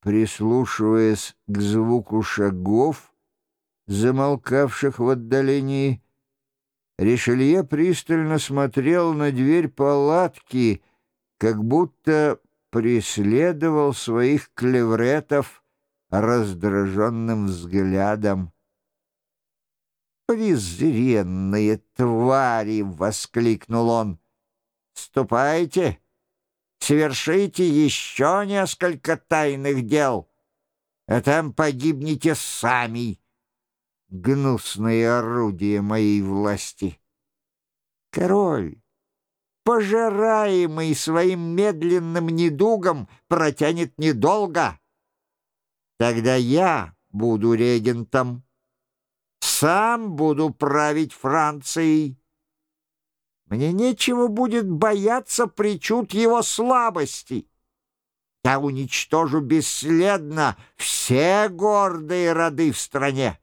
прислушиваясь к звуку шагов, замолкавших в отдалении, Ришелье пристально смотрел на дверь палатки, как будто преследовал своих клевретов раздраженным взглядом. «Презренные твари!» — воскликнул он. «Ступайте, совершите еще несколько тайных дел, а там погибнете сами» гнусные орудия моей власти. Король, пожираемый своим медленным недугом, протянет недолго. Тогда я буду регентом, сам буду править Францией. Мне нечего будет бояться причуд его слабости. Я уничтожу бесследно все гордые роды в стране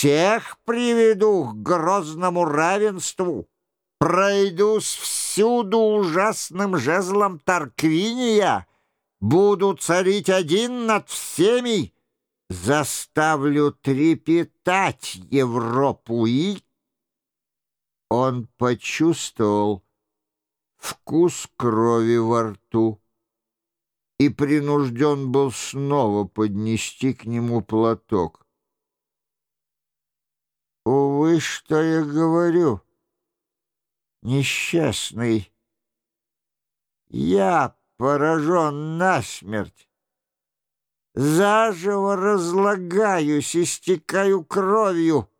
всех приведу к грозному равенству, пройдусь всюду ужасным жезлом Тарквиния, буду царить один над всеми, заставлю трепетать Европу и... Он почувствовал вкус крови во рту и принужден был снова поднести к нему платок. Увы, что я говорю, несчастный. Я поражен насмерть. Заживо разлагаюсь, истекаю кровью,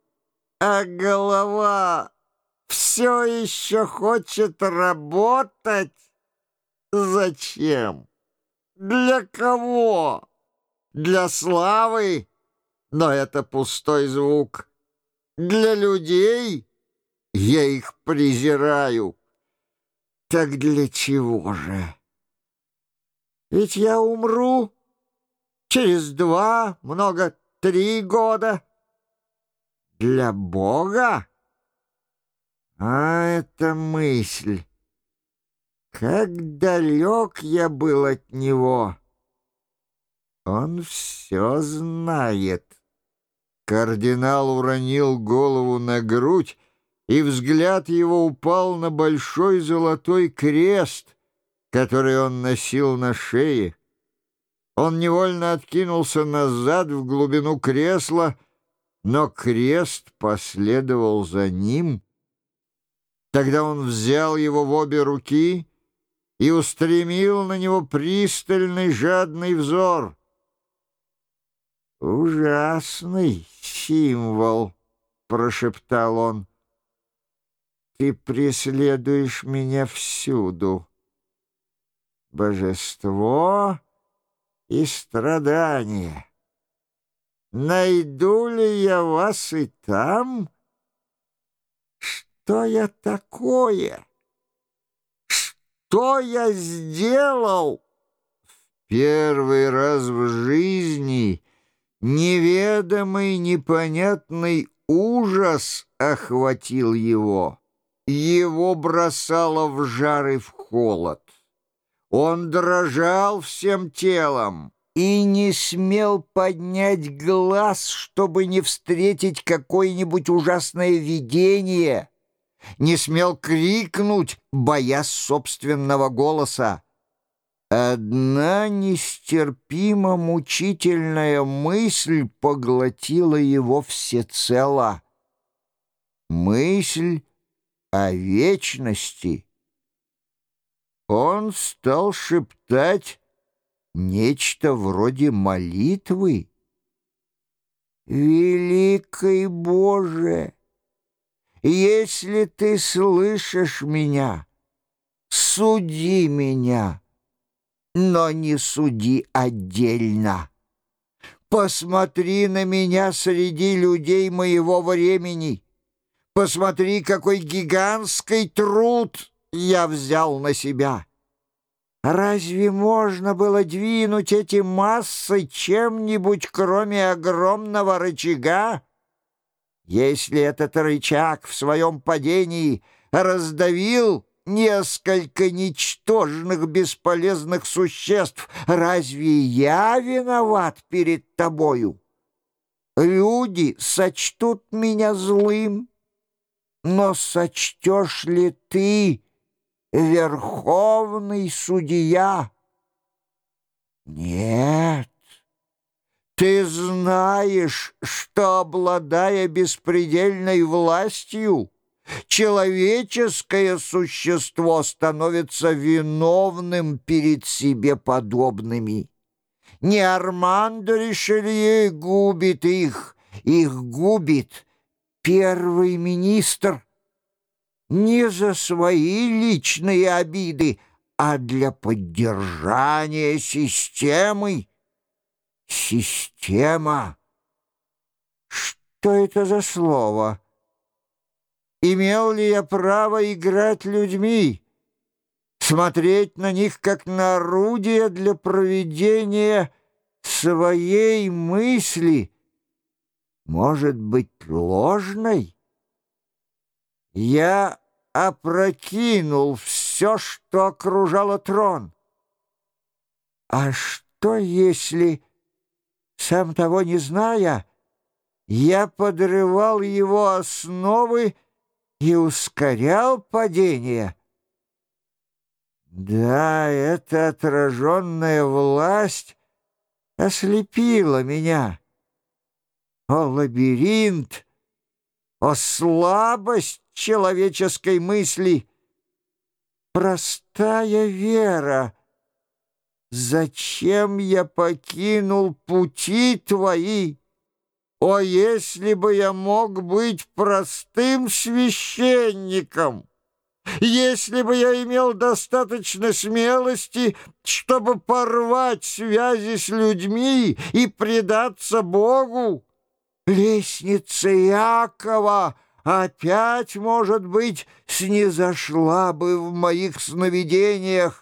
а голова все еще хочет работать. Зачем? Для кого? Для славы? Но это пустой звук. Для людей я их презираю. Так для чего же? Ведь я умру через два, много три года. Для Бога? А это мысль. Как далек я был от него. Он все знает. Кардинал уронил голову на грудь, и взгляд его упал на большой золотой крест, который он носил на шее. Он невольно откинулся назад в глубину кресла, но крест последовал за ним. Тогда он взял его в обе руки и устремил на него пристальный жадный взор — «Ужасный символ», — прошептал он. «Ты преследуешь меня всюду. Божество и страдание. Найду ли я вас и там? Что я такое? Что я сделал?» Первый раз в жизни Неведомый, непонятный ужас охватил его. Его бросало в жар и в холод. Он дрожал всем телом и не смел поднять глаз, чтобы не встретить какое-нибудь ужасное видение, не смел крикнуть, боясь собственного голоса. Одна нестерпимо мучительная мысль поглотила его всецело. Мысль о вечности. Он стал шептать нечто вроде молитвы. «Великий Боже, если ты слышишь меня, суди меня» но не суди отдельно. Посмотри на меня среди людей моего времени. Посмотри, какой гигантский труд я взял на себя. Разве можно было двинуть эти массы чем-нибудь, кроме огромного рычага? Если этот рычаг в своем падении раздавил несколько ничтожных бесполезных существ. Разве я виноват перед тобою? Люди сочтут меня злым, но сочтешь ли ты, верховный судья? Нет. Ты знаешь, что, обладая беспредельной властью, человеческое существо становится виновным перед себе подобными. Не Армандо Ришелье губит их, их губит первый министр. Не за свои личные обиды, а для поддержания системы. Система. Что это за слово? Имел ли я право играть людьми, смотреть на них как на орудие для проведения своей мысли, может быть, ложной? Я опрокинул все, что окружало трон. А что, если сам того не зная, я подрывал его основы и ускорял падение. Да, эта отраженная власть ослепила меня. О, лабиринт! О, слабость человеческой мысли! Простая вера — Зачем я покинул пути твои? О, если бы я мог быть простым священником! Если бы я имел достаточно смелости, чтобы порвать связи с людьми и предаться Богу, лестница Якова опять, может быть, снизошла бы в моих сновидениях,